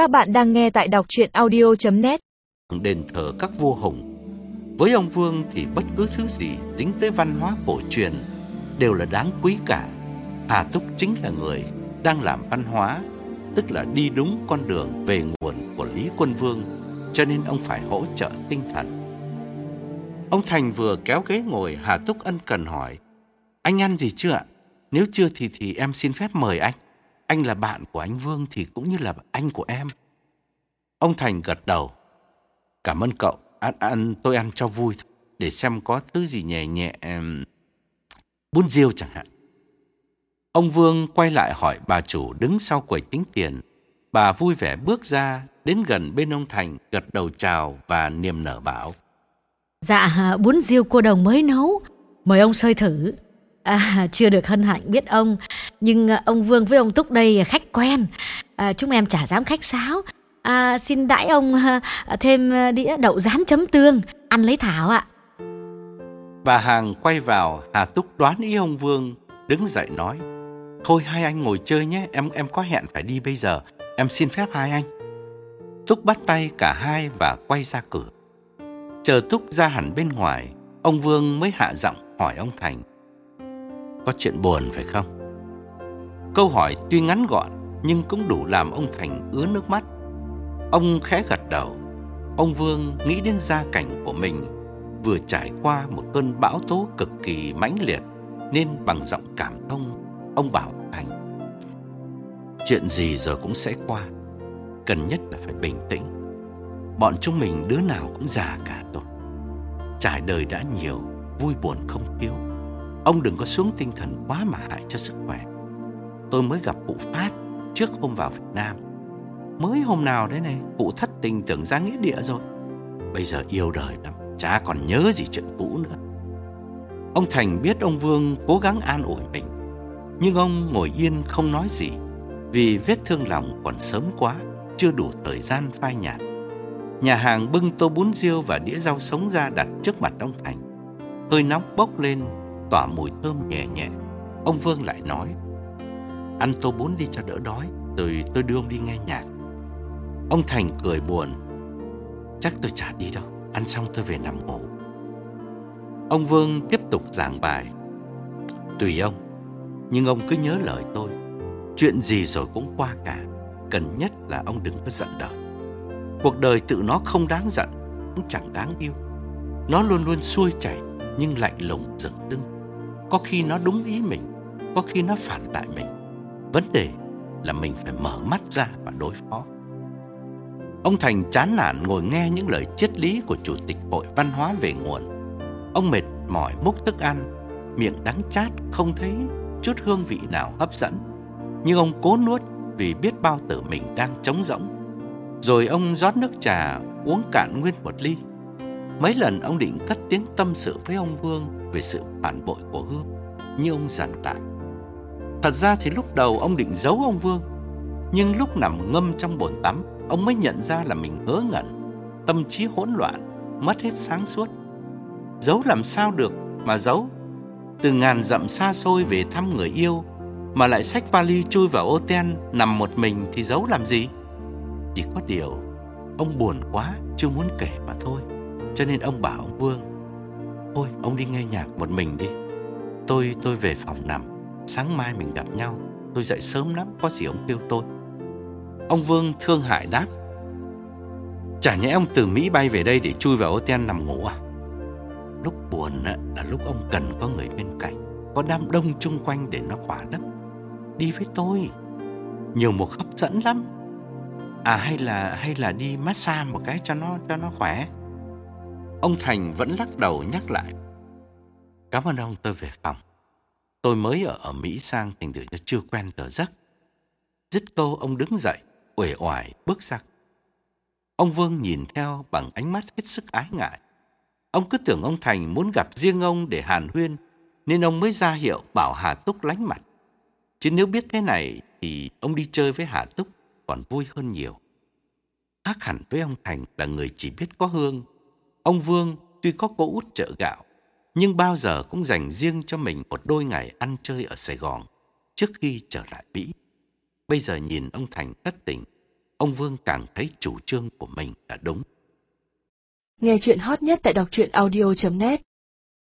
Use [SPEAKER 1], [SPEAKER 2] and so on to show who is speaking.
[SPEAKER 1] Các bạn đang nghe tại đọc truyện audio.net
[SPEAKER 2] Đền thờ các vua hùng Với ông Vương thì bất cứ thứ gì dính tới văn hóa cổ truyền đều là đáng quý cả. Hà Túc chính là người đang làm văn hóa, tức là đi đúng con đường về nguồn của Lý Quân Vương, cho nên ông phải hỗ trợ tinh thần. Ông Thành vừa kéo ghế ngồi, Hà Túc ân cần hỏi, anh ăn gì chưa ạ? Nếu chưa thì thì em xin phép mời anh. Anh là bạn của anh Vương thì cũng như là anh của em. Ông Thành gật đầu. Cảm ơn cậu. Ăn, ăn tôi ăn cho vui thôi. Để xem có thứ gì nhẹ nhẹ. Bún riêu chẳng hạn. Ông Vương quay lại hỏi bà chủ đứng sau quầy tính tiền. Bà vui vẻ bước ra, đến gần bên ông Thành, gật đầu chào và niềm nở bảo.
[SPEAKER 3] Dạ, bún riêu cô đồng mới nấu. Mời ông sơi thử. À, chưa được hân hạnh biết ông, nhưng à, ông Vương với ông Túc đây khách quen. À, chúng em chả dám khách sáo. À, xin đãi ông à, thêm ờ, đĩa đậu rán chấm tương, ăn lấy thảo ạ.
[SPEAKER 2] Bà Hàng quay vào, Hà Túc đoán ý ông Vương, đứng dậy nói. Thôi hai anh ngồi chơi nhé, em em có hẹn phải đi bây giờ, em xin phép hai anh. Túc bắt tay cả hai và quay ra cửa. Chờ Túc ra hẳn bên ngoài, ông Vương mới hạ giọng hỏi ông Thành. Có chuyện buồn phải không? Câu hỏi tuy ngắn gọn, nhưng cũng đủ làm ông Thành ứa nước mắt. Ông khẽ gật đầu. Ông Vương nghĩ đến gia cảnh của mình, vừa trải qua một cơn bão tố cực kỳ mãnh liệt, nên bằng giọng cảm thông, ông bảo Thành, chuyện gì rồi cũng sẽ qua, cần nhất là phải bình tĩnh bọn chúng mình đứa nào cũng già cả rồi trải đời đã nhiều, vui buồn không thiếu Ông đừng có xuống tinh thần quá mà hại cho sức khỏe. Tôi mới gặp cụ Phát trước hôm vào Việt Nam. Mới hôm nào đấy này, cụ thất tình tưởng ra nghĩa địa rồi. Bây giờ yêu đời lắm, chả còn nhớ gì chuyện cũ nữa. Ông Thành biết ông Vương cố gắng an ủi mình. Nhưng ông ngồi yên không nói gì vì vết thương lòng còn sớm quá, chưa đủ thời gian phai nhạt. Nhà hàng bưng tô bún riêu và đĩa rau sống ra đặt trước mặt ông Thành. Hơi nóng bốc lên tỏa mùi thơm nhẹ nhẹ. Ông Vương lại nói, ăn tô bún đi cho đỡ đói, rồi tôi đưa ông đi nghe nhạc. Ông Thành cười buồn, chắc tôi chả đi đâu, ăn xong tôi về nằm ngủ. Ông Vương tiếp tục giảng bài, tùy ông, nhưng ông cứ nhớ lời tôi, chuyện gì rồi cũng qua cả, cần nhất là ông đừng có giận đời. Cuộc đời tự nó không đáng giận, cũng chẳng đáng yêu. Nó luôn luôn xuôi chảy nhưng lạnh lùng dừng dưng. Có khi nó đúng ý mình, có khi nó phản lại mình. Vấn đề là mình phải mở mắt ra và đối phó. Ông Thành chán nản ngồi nghe những lời triết lý của Chủ tịch Hội Văn hóa về nguồn. Ông mệt mỏi múc thức ăn, miệng đắng chát không thấy chút hương vị nào hấp dẫn. Nhưng ông cố nuốt vì biết bao tử mình đang trống rỗng. Rồi ông rót nước trà uống cạn nguyên một ly. Mấy lần ông định cất tiếng tâm sự với ông Vương về sự phản bội của Hương, nhưng ông giản tản Thật ra thì lúc đầu ông định giấu ông Vương, nhưng lúc nằm ngâm trong bồn tắm, ông mới nhận ra là mình ngớ ngẩn, tâm trí hỗn loạn, mất hết sáng suốt. Giấu làm sao được mà giấu? Từ ngàn dặm xa xôi về thăm người yêu, mà lại xách vali chui vào ô ten nằm một mình thì giấu làm gì? Chỉ có điều, ông buồn quá, chưa muốn kể mà thôi. Cho nên ông bảo ông Vương, Thôi, ông đi nghe nhạc một mình đi. Tôi tôi về phòng nằm. Sáng mai mình gặp nhau. Tôi dậy sớm lắm, Có gì ông kêu tôi. Ông Vương thương hại đáp, Chả nhẽ ông từ Mỹ bay về đây Để chui vào hotel nằm ngủ à? Lúc buồn là lúc ông cần có người bên cạnh, Có đám đông chung quanh để nó khỏa lấp Đi với tôi. Nhiều mục hấp dẫn lắm. À hay là hay là đi massage một cái cho nó cho nó khỏe. Ông Thành vẫn lắc đầu nhắc lại. Cảm ơn ông tôi về phòng. Tôi mới ở, ở Mỹ sang thành thử chưa quen giờ giấc. Dứt câu ông đứng dậy, uể oải bước ra. Ông Vương nhìn theo bằng ánh mắt hết sức ái ngại. Ông cứ tưởng ông Thành muốn gặp riêng ông để hàn huyên, nên ông mới ra hiệu bảo Hà Túc lánh mặt. Chứ nếu biết thế này thì ông đi chơi với Hà Túc còn vui hơn nhiều. Khác hẳn với ông Thành là người chỉ biết có hương, Ông Vương tuy có cô út chợ gạo, nhưng bao giờ cũng dành riêng cho mình một đôi ngày ăn chơi ở Sài Gòn trước khi trở lại Mỹ. Bây giờ nhìn ông Thành thất tình, ông Vương càng thấy chủ trương của mình là đúng.
[SPEAKER 1] Nghe chuyện hot nhất tại đọc truyện audio.net